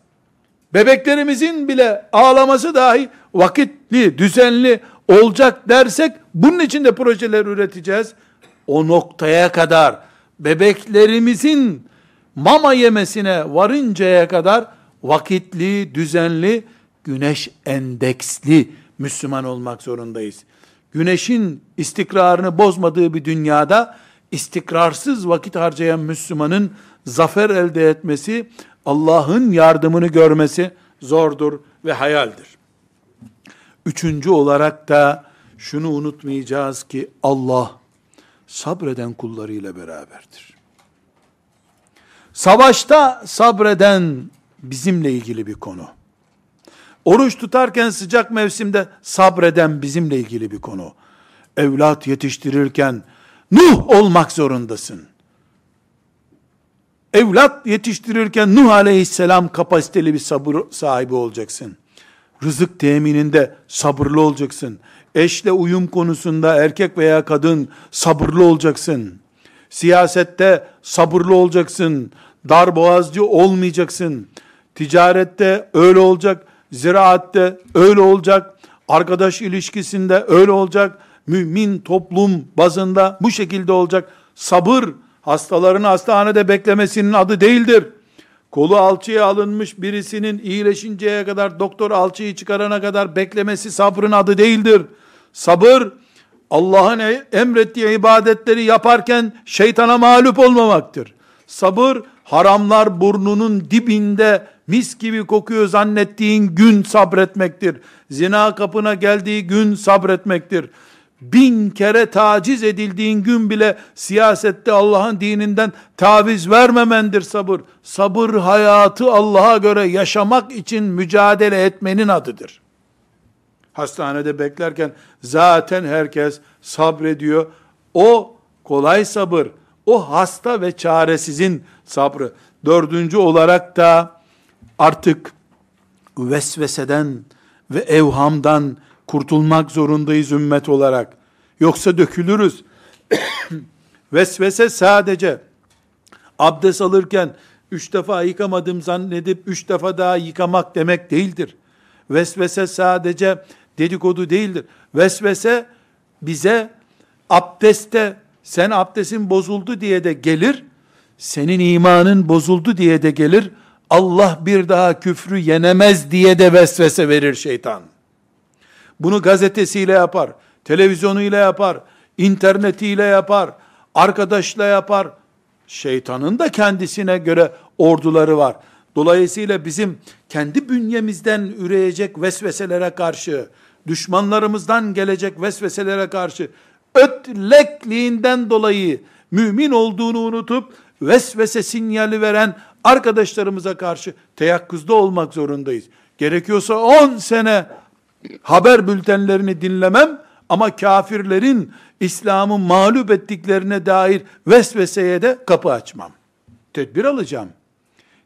Speaker 1: Bebeklerimizin bile ağlaması dahi vakitli, düzenli olacak dersek bunun için de projeler üreteceğiz. O noktaya kadar bebeklerimizin mama yemesine varıncaya kadar vakitli, düzenli, güneş endeksli Müslüman olmak zorundayız. Güneşin istikrarını bozmadığı bir dünyada istikrarsız vakit harcayan Müslümanın zafer elde etmesi, Allah'ın yardımını görmesi zordur ve hayaldir. Üçüncü olarak da şunu unutmayacağız ki Allah sabreden kullarıyla beraberdir. Savaşta sabreden bizimle ilgili bir konu. Oruç tutarken sıcak mevsimde sabreden bizimle ilgili bir konu. Evlat yetiştirirken Nuh olmak zorundasın. Evlat yetiştirirken Nuh aleyhisselam kapasiteli bir sabır sahibi olacaksın. Rızık temininde sabırlı olacaksın. Eşle uyum konusunda erkek veya kadın sabırlı olacaksın. Siyasette sabırlı olacaksın. Dar boğazcı olmayacaksın. Ticarette öyle olacak. Ziraatte öyle olacak. Arkadaş ilişkisinde öyle olacak. Mümin toplum bazında bu şekilde olacak. Sabır hastaların hastanede beklemesinin adı değildir. Kolu alçıya alınmış birisinin iyileşinceye kadar, doktor alçıyı çıkarana kadar beklemesi sabrın adı değildir. Sabır, Allah'ın e- emrettiği ibadetleri yaparken şeytana mağlup olmamaktır. Sabır, haramlar burnunun dibinde mis gibi kokuyor zannettiğin gün sabretmektir. Zina kapına geldiği gün sabretmektir. Bin kere taciz edildiğin gün bile siyasette Allah'ın dininden taviz vermemendir sabır. Sabır hayatı Allah'a göre yaşamak için mücadele etmenin adıdır. Hastanede beklerken zaten herkes sabrediyor. O kolay sabır. O hasta ve çaresizin sabrı. Dördüncü olarak da artık vesveseden ve evhamdan kurtulmak zorundayız ümmet olarak. Yoksa dökülürüz. Vesvese sadece abdest alırken üç defa yıkamadım zannedip üç defa daha yıkamak demek değildir. Vesvese sadece dedikodu değildir. Vesvese bize abdeste sen abdestin bozuldu diye de gelir, senin imanın bozuldu diye de gelir, Allah bir daha küfrü yenemez diye de vesvese verir şeytan. Bunu gazetesiyle yapar, televizyonuyla yapar, internetiyle yapar, arkadaşla yapar. Şeytanın da kendisine göre orduları var. Dolayısıyla bizim kendi bünyemizden üreyecek vesveselere karşı, düşmanlarımızdan gelecek vesveselere karşı ötlekliğinden dolayı mümin olduğunu unutup vesvese sinyali veren arkadaşlarımıza karşı teyakkuzda olmak zorundayız. Gerekiyorsa 10 sene haber bültenlerini dinlemem ama kafirlerin İslam'ı mağlup ettiklerine dair vesveseye de kapı açmam. Tedbir alacağım.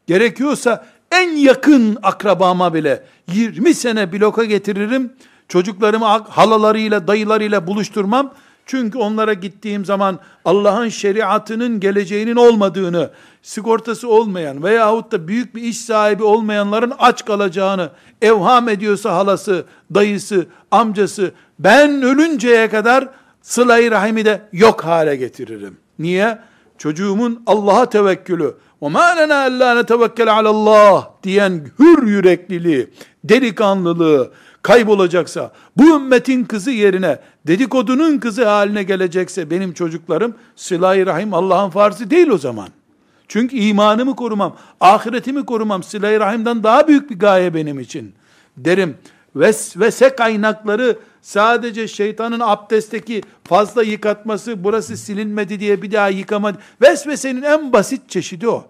Speaker 1: Gerekiyorsa en yakın akrabama bile 20 sene bloka getiririm. Çocuklarımı halalarıyla, dayılarıyla buluşturmam. Çünkü onlara gittiğim zaman Allah'ın şeriatının geleceğinin olmadığını, sigortası olmayan veyahut da büyük bir iş sahibi olmayanların aç kalacağını evham ediyorsa halası, dayısı, amcası, ben ölünceye kadar sıla-i rahimi de yok hale getiririm. Niye? Çocuğumun Allah'a tevekkülü, وَمَا لَنَا اَلَّا نَتَوَكَّلَ عَلَى اللّٰهِ diyen hür yürekliliği, delikanlılığı, kaybolacaksa, bu ümmetin kızı yerine dedikodunun kızı haline gelecekse benim çocuklarım sıla rahim Allah'ın farzı değil o zaman. Çünkü imanımı korumam, ahiretimi korumam sıla rahimden daha büyük bir gaye benim için. Derim vesvese kaynakları sadece şeytanın abdestteki fazla yıkatması, burası silinmedi diye bir daha yıkamadı. Vesvesenin en basit çeşidi o.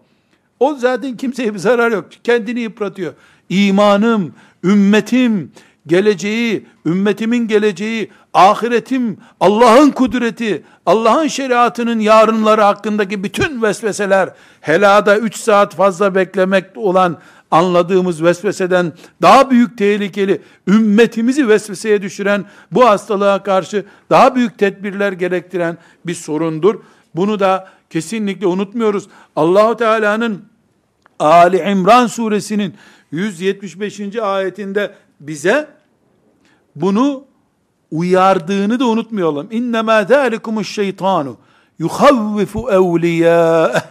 Speaker 1: O zaten kimseye bir zarar yok. Kendini yıpratıyor. İmanım, ümmetim, geleceği, ümmetimin geleceği, ahiretim, Allah'ın kudreti, Allah'ın şeriatının yarınları hakkındaki bütün vesveseler, helada 3 saat fazla beklemek olan anladığımız vesveseden daha büyük tehlikeli, ümmetimizi vesveseye düşüren, bu hastalığa karşı daha büyük tedbirler gerektiren bir sorundur. Bunu da kesinlikle unutmuyoruz. Allahu Teala'nın Ali İmran suresinin 175. ayetinde bize bunu uyardığını da unutmayalım. İnnemâ zâlikumuş şeytanu yuhavvifu evliyâeh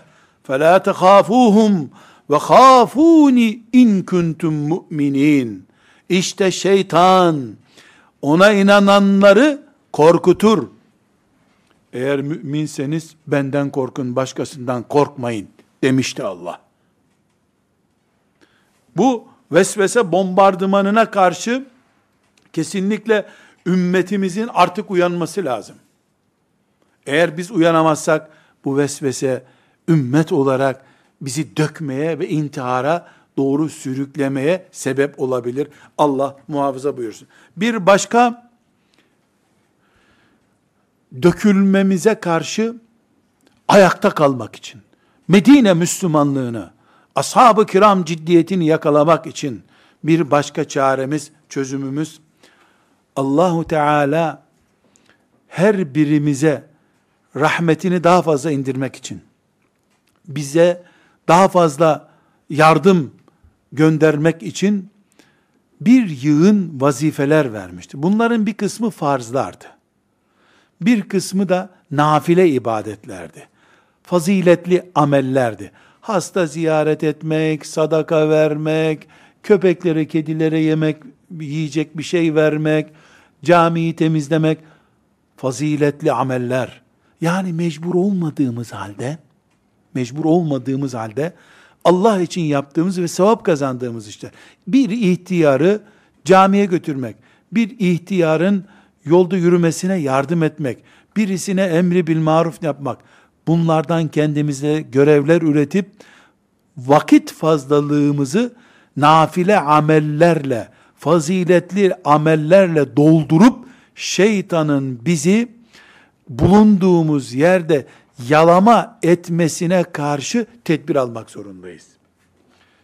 Speaker 1: felâ tehâfûhum ve khafuni in kuntum mu'minin. İşte şeytan ona inananları korkutur. Eğer müminseniz benden korkun, başkasından korkmayın demişti Allah. Bu vesvese bombardımanına karşı kesinlikle ümmetimizin artık uyanması lazım. Eğer biz uyanamazsak bu vesvese ümmet olarak bizi dökmeye ve intihara doğru sürüklemeye sebep olabilir. Allah muhafaza buyursun. Bir başka dökülmemize karşı ayakta kalmak için, Medine Müslümanlığını, ashab-ı kiram ciddiyetini yakalamak için bir başka çaremiz, çözümümüz Allahu Teala her birimize rahmetini daha fazla indirmek için bize daha fazla yardım göndermek için bir yığın vazifeler vermişti. Bunların bir kısmı farzlardı. Bir kısmı da nafile ibadetlerdi. Faziletli amellerdi. Hasta ziyaret etmek, sadaka vermek, köpeklere, kedilere yemek, yiyecek bir şey vermek, camiyi temizlemek, faziletli ameller. Yani mecbur olmadığımız halde, mecbur olmadığımız halde, Allah için yaptığımız ve sevap kazandığımız işte. Bir ihtiyarı camiye götürmek, bir ihtiyarın yolda yürümesine yardım etmek, birisine emri bil maruf yapmak, bunlardan kendimize görevler üretip, vakit fazlalığımızı nafile amellerle, faziletli amellerle doldurup, şeytanın bizi bulunduğumuz yerde yalama etmesine karşı tedbir almak zorundayız.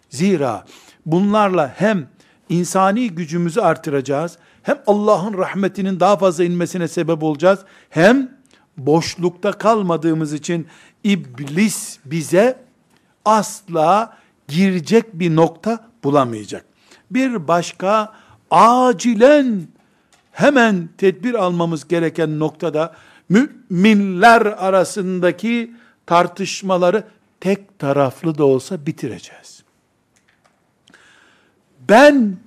Speaker 1: Zira bunlarla hem insani gücümüzü artıracağız, hem Allah'ın rahmetinin daha fazla inmesine sebep olacağız, hem boşlukta kalmadığımız için iblis bize asla girecek bir nokta bulamayacak. Bir başka acilen hemen tedbir almamız gereken noktada müminler arasındaki tartışmaları tek taraflı da olsa bitireceğiz. Ben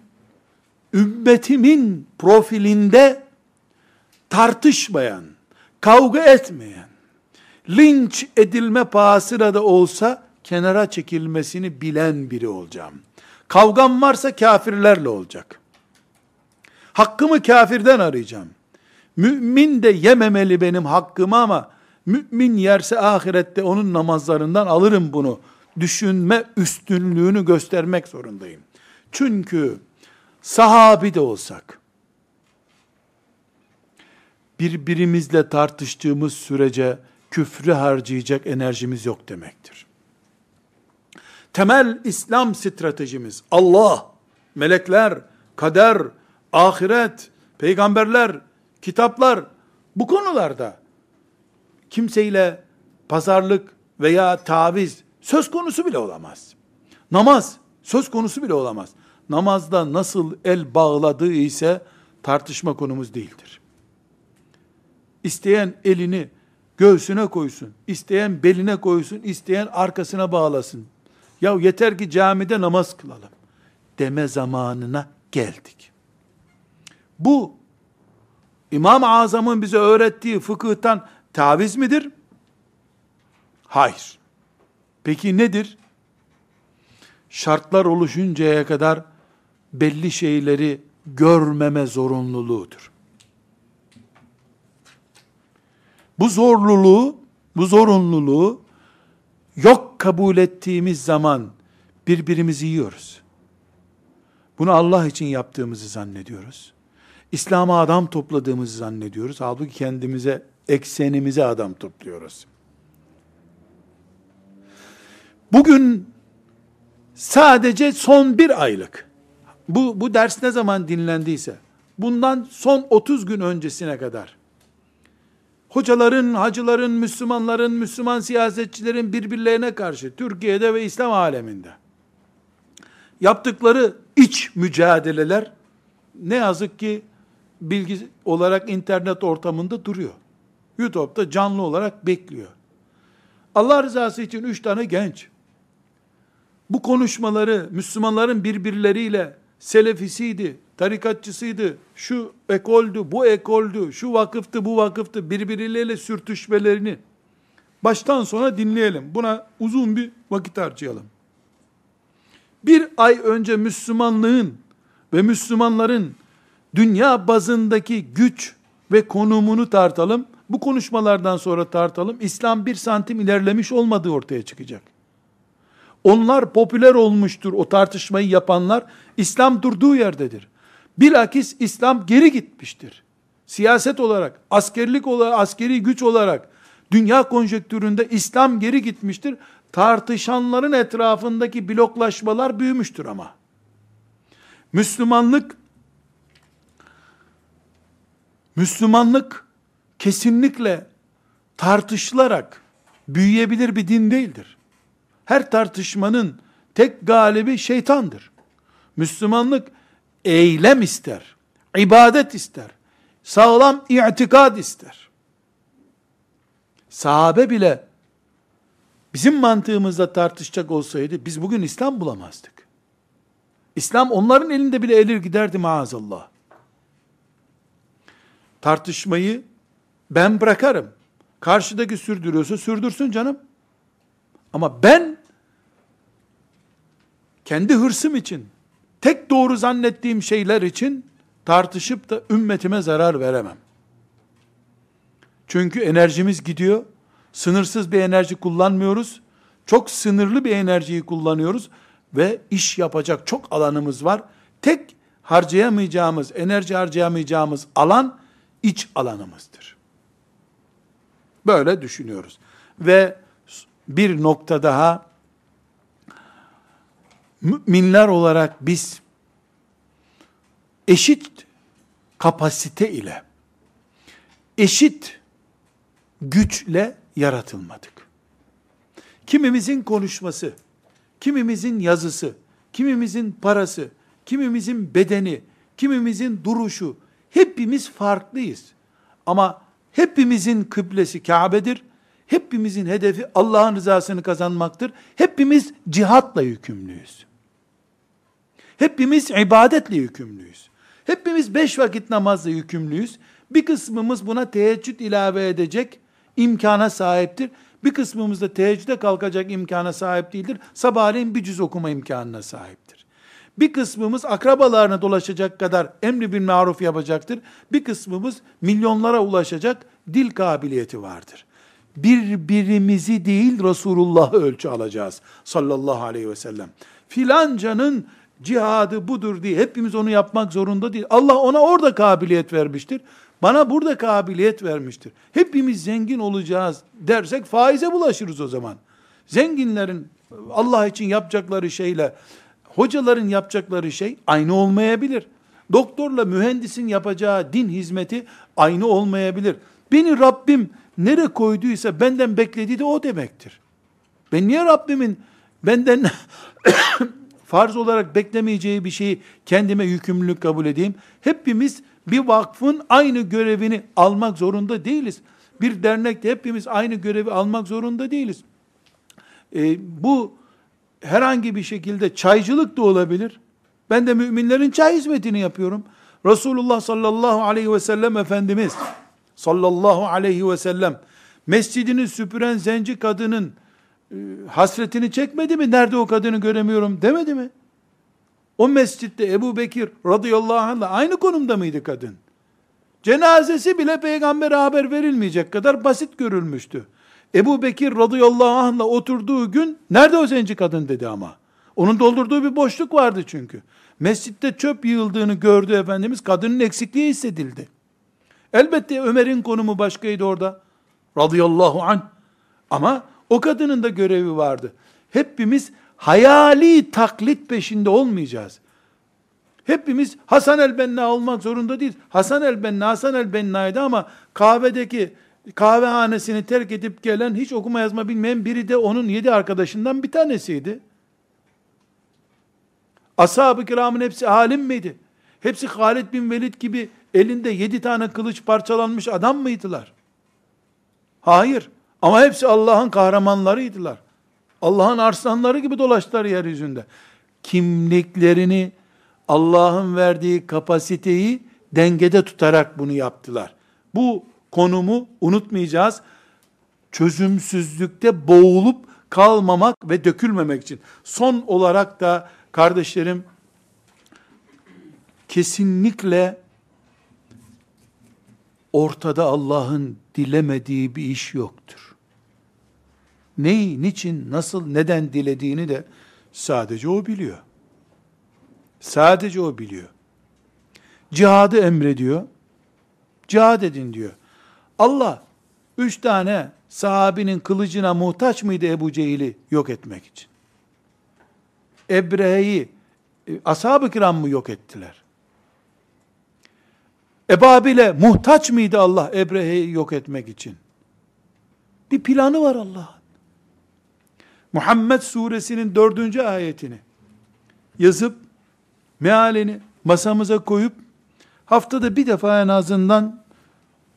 Speaker 1: ümmetimin profilinde tartışmayan, kavga etmeyen, linç edilme pahasına da olsa kenara çekilmesini bilen biri olacağım. Kavgam varsa kafirlerle olacak. Hakkımı kafirden arayacağım. Mümin de yememeli benim hakkımı ama mümin yerse ahirette onun namazlarından alırım bunu. Düşünme üstünlüğünü göstermek zorundayım. Çünkü sahabi de olsak, birbirimizle tartıştığımız sürece küfrü harcayacak enerjimiz yok demektir. Temel İslam stratejimiz Allah, melekler, kader, ahiret, peygamberler, kitaplar bu konularda kimseyle pazarlık veya taviz söz konusu bile olamaz. Namaz söz konusu bile olamaz. Namazda nasıl el bağladığı ise tartışma konumuz değildir. İsteyen elini göğsüne koysun, isteyen beline koysun, isteyen arkasına bağlasın. Ya yeter ki camide namaz kılalım deme zamanına geldik. Bu İmam-ı Azam'ın bize öğrettiği fıkıhtan taviz midir? Hayır. Peki nedir? Şartlar oluşuncaya kadar belli şeyleri görmeme zorunluluğudur. Bu zorluluğu, bu zorunluluğu yok kabul ettiğimiz zaman birbirimizi yiyoruz. Bunu Allah için yaptığımızı zannediyoruz. İslam'a adam topladığımızı zannediyoruz. Halbuki kendimize, eksenimize adam topluyoruz. Bugün sadece son bir aylık, bu, bu ders ne zaman dinlendiyse, bundan son 30 gün öncesine kadar, hocaların, hacıların, Müslümanların, Müslüman siyasetçilerin birbirlerine karşı, Türkiye'de ve İslam aleminde, yaptıkları iç mücadeleler, ne yazık ki bilgi olarak internet ortamında duruyor. YouTube'da canlı olarak bekliyor. Allah rızası için üç tane genç, bu konuşmaları Müslümanların birbirleriyle selefisiydi, tarikatçısıydı, şu ekoldü, bu ekoldü, şu vakıftı, bu vakıftı birbirleriyle sürtüşmelerini baştan sona dinleyelim. Buna uzun bir vakit harcayalım. Bir ay önce Müslümanlığın ve Müslümanların dünya bazındaki güç ve konumunu tartalım. Bu konuşmalardan sonra tartalım. İslam bir santim ilerlemiş olmadığı ortaya çıkacak. Onlar popüler olmuştur o tartışmayı yapanlar. İslam durduğu yerdedir. Bilakis İslam geri gitmiştir. Siyaset olarak, askerlik olarak, askeri güç olarak dünya konjektüründe İslam geri gitmiştir. Tartışanların etrafındaki bloklaşmalar büyümüştür ama. Müslümanlık Müslümanlık kesinlikle tartışılarak büyüyebilir bir din değildir. Her tartışmanın tek galibi şeytandır. Müslümanlık eylem ister, ibadet ister, sağlam itikad ister. Sahabe bile bizim mantığımızda tartışacak olsaydı biz bugün İslam bulamazdık. İslam onların elinde bile elir giderdi maazallah. Tartışmayı ben bırakarım. Karşıdaki sürdürüyorsa sürdürsün canım. Ama ben kendi hırsım için, tek doğru zannettiğim şeyler için tartışıp da ümmetime zarar veremem. Çünkü enerjimiz gidiyor. Sınırsız bir enerji kullanmıyoruz. Çok sınırlı bir enerjiyi kullanıyoruz ve iş yapacak çok alanımız var. Tek harcayamayacağımız, enerji harcayamayacağımız alan iç alanımızdır. Böyle düşünüyoruz. Ve bir nokta daha müminler olarak biz eşit kapasite ile eşit güçle yaratılmadık. Kimimizin konuşması, kimimizin yazısı, kimimizin parası, kimimizin bedeni, kimimizin duruşu, hepimiz farklıyız. Ama hepimizin kıblesi Kabe'dir. Hepimizin hedefi Allah'ın rızasını kazanmaktır. Hepimiz cihatla yükümlüyüz. Hepimiz ibadetle yükümlüyüz. Hepimiz beş vakit namazla yükümlüyüz. Bir kısmımız buna teheccüd ilave edecek imkana sahiptir. Bir kısmımız da teheccüde kalkacak imkana sahip değildir. Sabahleyin bir cüz okuma imkanına sahiptir. Bir kısmımız akrabalarına dolaşacak kadar emri bin maruf yapacaktır. Bir kısmımız milyonlara ulaşacak dil kabiliyeti vardır. Birbirimizi değil Resulullah'ı ölçü alacağız sallallahu aleyhi ve sellem. Filancanın cihadı budur diye hepimiz onu yapmak zorunda değil. Allah ona orada kabiliyet vermiştir. Bana burada kabiliyet vermiştir. Hepimiz zengin olacağız dersek faize bulaşırız o zaman. Zenginlerin Allah için yapacakları şeyle hocaların yapacakları şey aynı olmayabilir. Doktorla mühendisin yapacağı din hizmeti aynı olmayabilir. Beni Rabbim nere koyduysa benden beklediği de o demektir. Ben niye Rabbimin benden farz olarak beklemeyeceği bir şeyi kendime yükümlülük kabul edeyim? Hepimiz bir vakfın aynı görevini almak zorunda değiliz. Bir dernekte hepimiz aynı görevi almak zorunda değiliz. E, bu herhangi bir şekilde çaycılık da olabilir. Ben de müminlerin çay hizmetini yapıyorum. Resulullah sallallahu aleyhi ve sellem Efendimiz sallallahu aleyhi ve sellem mescidini süpüren zenci kadının e, hasretini çekmedi mi? Nerede o kadını göremiyorum demedi mi? O mescitte Ebu Bekir radıyallahu anh'la aynı konumda mıydı kadın? Cenazesi bile peygambere haber verilmeyecek kadar basit görülmüştü. Ebu Bekir radıyallahu anh'la oturduğu gün nerede o zenci kadın dedi ama. Onun doldurduğu bir boşluk vardı çünkü. Mescitte çöp yığıldığını gördü Efendimiz. Kadının eksikliği hissedildi. Elbette Ömer'in konumu başkaydı orada. Radıyallahu anh. Ama o kadının da görevi vardı. Hepimiz hayali taklit peşinde olmayacağız. Hepimiz Hasan el-Benna olmak zorunda değil. Hasan el-Benna, Hasan el-Benna'ydı ama kahvedeki kahvehanesini terk edip gelen, hiç okuma yazma bilmeyen biri de onun yedi arkadaşından bir tanesiydi. Ashab-ı kiramın hepsi alim miydi? Hepsi Halid bin Velid gibi elinde yedi tane kılıç parçalanmış adam mıydılar? Hayır. Ama hepsi Allah'ın kahramanlarıydılar. Allah'ın arslanları gibi dolaştılar yeryüzünde. Kimliklerini, Allah'ın verdiği kapasiteyi dengede tutarak bunu yaptılar. Bu konumu unutmayacağız. Çözümsüzlükte boğulup kalmamak ve dökülmemek için. Son olarak da kardeşlerim kesinlikle ortada Allah'ın dilemediği bir iş yoktur neyi, niçin, nasıl, neden dilediğini de sadece o biliyor. Sadece o biliyor. Cihadı emrediyor. Cihad edin diyor. Allah üç tane sahabinin kılıcına muhtaç mıydı Ebu Cehil'i yok etmek için? Ebrehe'yi e, ashab-ı kiram mı yok ettiler? Ebabil'e muhtaç mıydı Allah Ebrehe'yi yok etmek için? Bir planı var Allah'ın. Muhammed suresinin dördüncü ayetini yazıp mealini masamıza koyup haftada bir defa en azından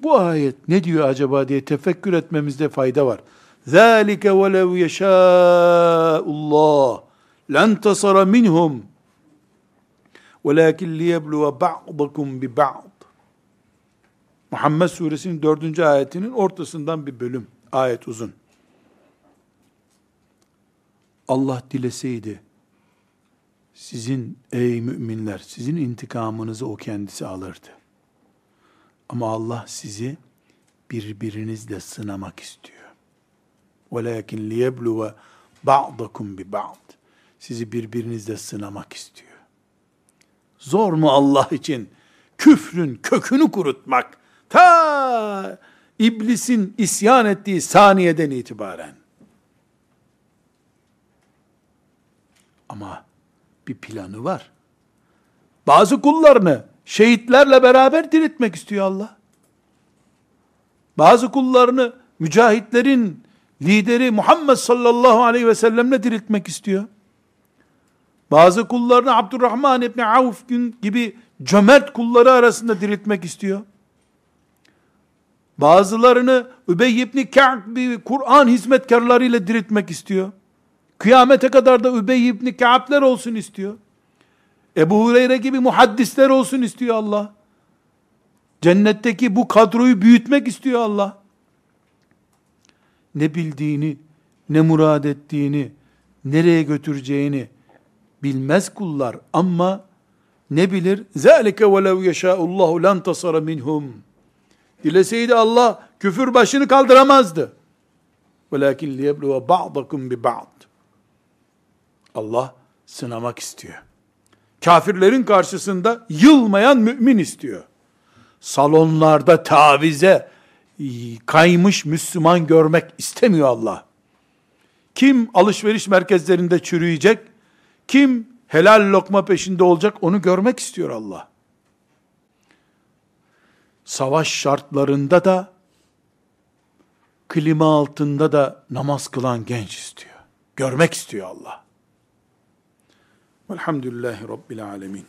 Speaker 1: bu ayet ne diyor acaba diye tefekkür etmemizde fayda var. ذَٰلِكَ وَلَوْ يَشَاءُ اللّٰهِ لَنْتَصَرَ مِنْهُمْ وَلَكِنْ لِيَبْلُوَ بَعْضَكُمْ بِبَعْضٍ Muhammed suresinin dördüncü ayetinin ortasından bir bölüm. Ayet uzun. Allah dileseydi, sizin ey müminler, sizin intikamınızı o kendisi alırdı. Ama Allah sizi birbirinizle sınamak istiyor. وَلَكِنْ لِيَبْلُوَ بَعْضَكُمْ بِبَعْضٍ Sizi birbirinizle sınamak istiyor. Zor mu Allah için küfrün kökünü kurutmak? Ta iblisin isyan ettiği saniyeden itibaren. Ama bir planı var. Bazı kullarını şehitlerle beraber diriltmek istiyor Allah. Bazı kullarını mücahitlerin lideri Muhammed sallallahu aleyhi ve sellemle diriltmek istiyor. Bazı kullarını Abdurrahman İbni Avf gibi cömert kulları arasında diriltmek istiyor. Bazılarını Übey ibn Ka'b gibi Kur'an hizmetkarlarıyla diriltmek istiyor. Kıyamete kadar da Übey ibn Ka'b'ler olsun istiyor. Ebu Hureyre gibi muhaddisler olsun istiyor Allah. Cennetteki bu kadroyu büyütmek istiyor Allah. Ne bildiğini, ne murad ettiğini, nereye götüreceğini bilmez kullar ama ne bilir? ذَٰلِكَ وَلَوْ يَشَاءُ اللّٰهُ لَنْ تَصَرَ مِنْهُمْ Dileseydi Allah küfür başını kaldıramazdı. وَلَكِنْ لِيَبْلُوَ بَعْضَكُمْ بِبَعْضٍ Allah sınamak istiyor. Kafirlerin karşısında yılmayan mümin istiyor. Salonlarda tavize kaymış Müslüman görmek istemiyor Allah. Kim alışveriş merkezlerinde çürüyecek, kim helal lokma peşinde olacak onu görmek istiyor Allah. Savaş şartlarında da klima altında da namaz kılan genç istiyor. Görmek istiyor Allah. Velhamdülillahi Rabbil Alemin.